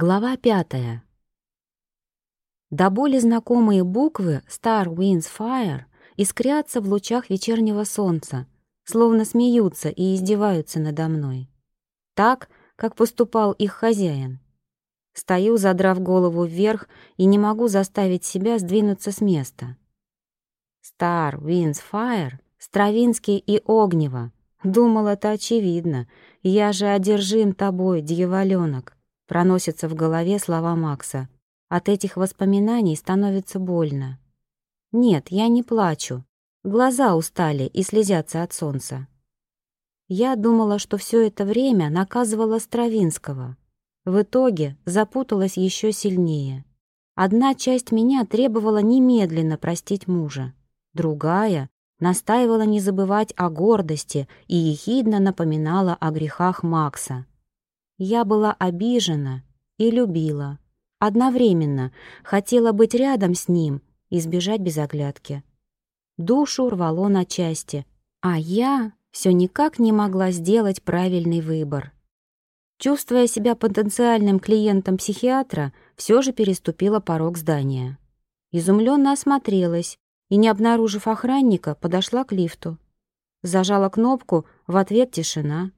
Глава пятая. До боли знакомые буквы Star Winds Fire искрятся в лучах вечернего солнца, словно смеются и издеваются надо мной. Так, как поступал их хозяин. Стою, задрав голову вверх, и не могу заставить себя сдвинуться с места. Star Winds Fire, Стравинский и Огнево. Думал, это очевидно. Я же одержим тобой, дьяволёнок. Проносятся в голове слова Макса. От этих воспоминаний становится больно. Нет, я не плачу. Глаза устали и слезятся от солнца. Я думала, что все это время наказывала Стравинского. В итоге запуталась еще сильнее. Одна часть меня требовала немедленно простить мужа. Другая настаивала не забывать о гордости и ехидно напоминала о грехах Макса. Я была обижена и любила. Одновременно хотела быть рядом с ним и сбежать без оглядки. Душу рвало на части, а я все никак не могла сделать правильный выбор. Чувствуя себя потенциальным клиентом психиатра, все же переступила порог здания. Изумленно осмотрелась и, не обнаружив охранника, подошла к лифту. Зажала кнопку, в ответ тишина.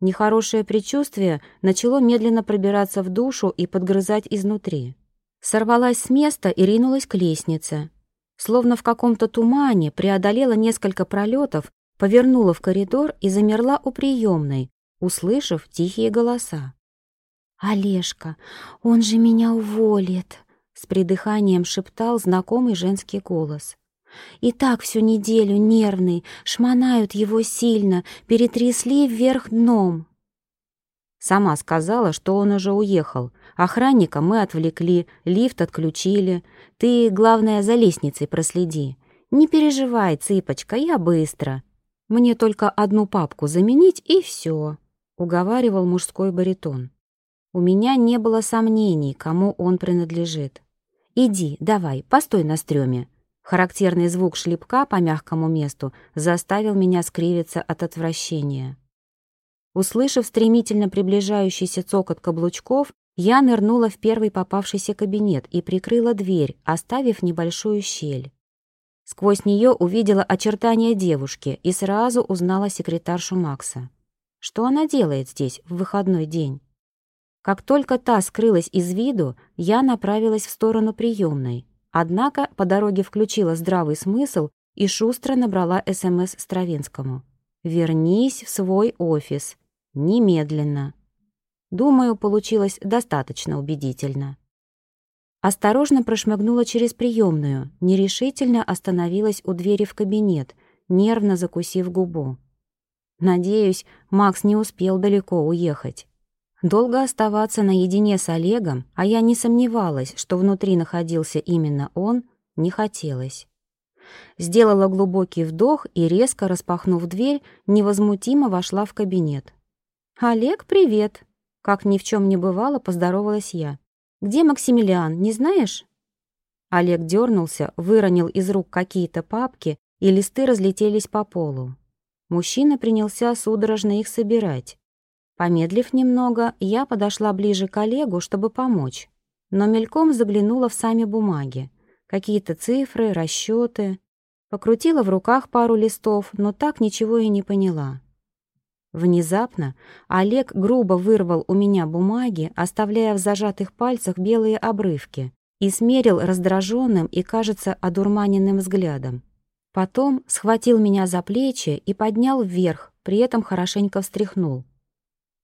Нехорошее предчувствие начало медленно пробираться в душу и подгрызать изнутри. Сорвалась с места и ринулась к лестнице. Словно в каком-то тумане преодолела несколько пролетов, повернула в коридор и замерла у приемной, услышав тихие голоса. «Олежка, он же меня уволит!» — с придыханием шептал знакомый женский голос. И так всю неделю нервный, шмонают его сильно, перетрясли вверх дном. Сама сказала, что он уже уехал. Охранника мы отвлекли, лифт отключили. Ты, главное, за лестницей проследи. Не переживай, цыпочка, я быстро. Мне только одну папку заменить, и все, — уговаривал мужской баритон. У меня не было сомнений, кому он принадлежит. «Иди, давай, постой на стреме», Характерный звук шлепка по мягкому месту заставил меня скривиться от отвращения. Услышав стремительно приближающийся цокот каблучков, я нырнула в первый попавшийся кабинет и прикрыла дверь, оставив небольшую щель. Сквозь нее увидела очертания девушки и сразу узнала секретаршу Макса. Что она делает здесь в выходной день? Как только та скрылась из виду, я направилась в сторону приемной. Однако по дороге включила здравый смысл и шустро набрала СМС Стравинскому. «Вернись в свой офис. Немедленно». Думаю, получилось достаточно убедительно. Осторожно прошмыгнула через приемную, нерешительно остановилась у двери в кабинет, нервно закусив губу. Надеюсь, Макс не успел далеко уехать. Долго оставаться наедине с Олегом, а я не сомневалась, что внутри находился именно он, не хотелось. Сделала глубокий вдох и, резко распахнув дверь, невозмутимо вошла в кабинет. «Олег, привет!» Как ни в чем не бывало, поздоровалась я. «Где Максимилиан, не знаешь?» Олег дернулся, выронил из рук какие-то папки, и листы разлетелись по полу. Мужчина принялся судорожно их собирать. Помедлив немного, я подошла ближе к Олегу, чтобы помочь, но мельком заглянула в сами бумаги. Какие-то цифры, расчеты. Покрутила в руках пару листов, но так ничего и не поняла. Внезапно Олег грубо вырвал у меня бумаги, оставляя в зажатых пальцах белые обрывки, и смерил раздраженным и, кажется, одурманенным взглядом. Потом схватил меня за плечи и поднял вверх, при этом хорошенько встряхнул.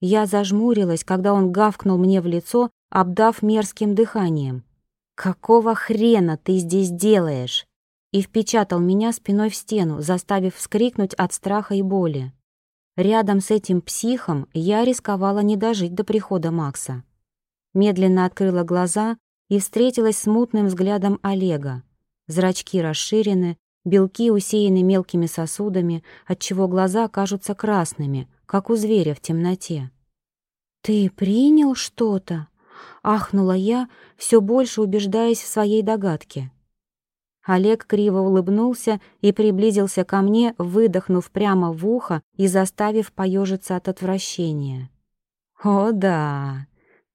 Я зажмурилась, когда он гавкнул мне в лицо, обдав мерзким дыханием. «Какого хрена ты здесь делаешь?» и впечатал меня спиной в стену, заставив вскрикнуть от страха и боли. Рядом с этим психом я рисковала не дожить до прихода Макса. Медленно открыла глаза и встретилась с мутным взглядом Олега. Зрачки расширены, белки усеяны мелкими сосудами, отчего глаза кажутся красными, как у зверя в темноте. «Ты принял что-то?» — ахнула я, все больше убеждаясь в своей догадке. Олег криво улыбнулся и приблизился ко мне, выдохнув прямо в ухо и заставив поежиться от отвращения. «О да,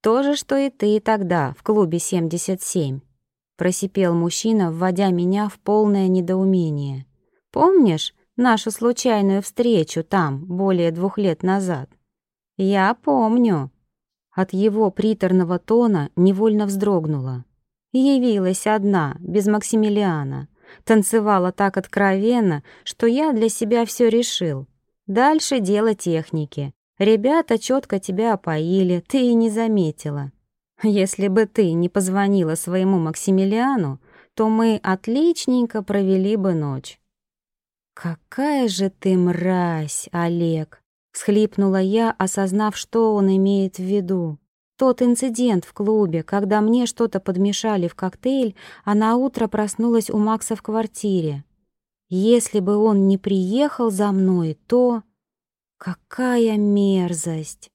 То же, что и ты тогда в клубе 77. Просипел мужчина, вводя меня в полное недоумение. Помнишь нашу случайную встречу там более двух лет назад? Я помню. От его приторного тона невольно вздрогнула. Явилась одна, без Максимилиана. Танцевала так откровенно, что я для себя все решил. Дальше дело техники. Ребята четко тебя опоили, ты и не заметила. Если бы ты не позвонила своему Максимилиану, то мы отличненько провели бы ночь. «Какая же ты мразь, Олег!» — всхлипнула я, осознав, что он имеет в виду. Тот инцидент в клубе, когда мне что-то подмешали в коктейль, а на утро проснулась у Макса в квартире. Если бы он не приехал за мной, то... Какая мерзость!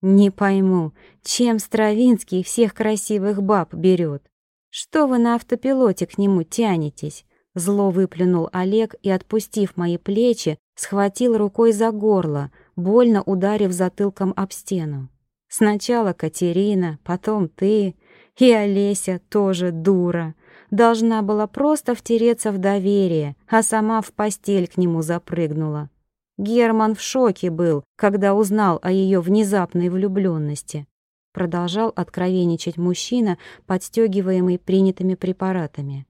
Не пойму, чем Стравинский всех красивых баб берет? Что вы на автопилоте к нему тянетесь? Зло выплюнул Олег и, отпустив мои плечи, схватил рукой за горло, больно ударив затылком об стену. Сначала Катерина, потом ты, и Олеся тоже дура. Должна была просто втереться в доверие, а сама в постель к нему запрыгнула. Герман в шоке был, когда узнал о ее внезапной влюбленности. Продолжал откровенничать мужчина, подстегиваемый принятыми препаратами.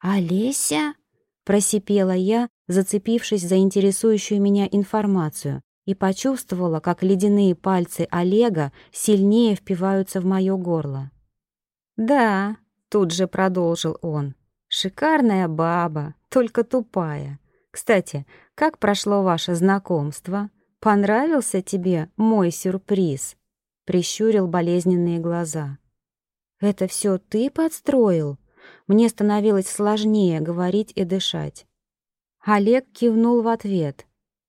«Олеся?» — просипела я, зацепившись за интересующую меня информацию, и почувствовала, как ледяные пальцы Олега сильнее впиваются в мое горло. «Да», — тут же продолжил он, — «шикарная баба, только тупая. Кстати, как прошло ваше знакомство? Понравился тебе мой сюрприз?» Прищурил болезненные глаза. «Это все ты подстроил?» Мне становилось сложнее говорить и дышать. Олег кивнул в ответ,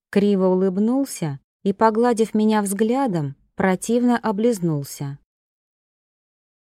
криво улыбнулся и, погладив меня взглядом, противно облизнулся.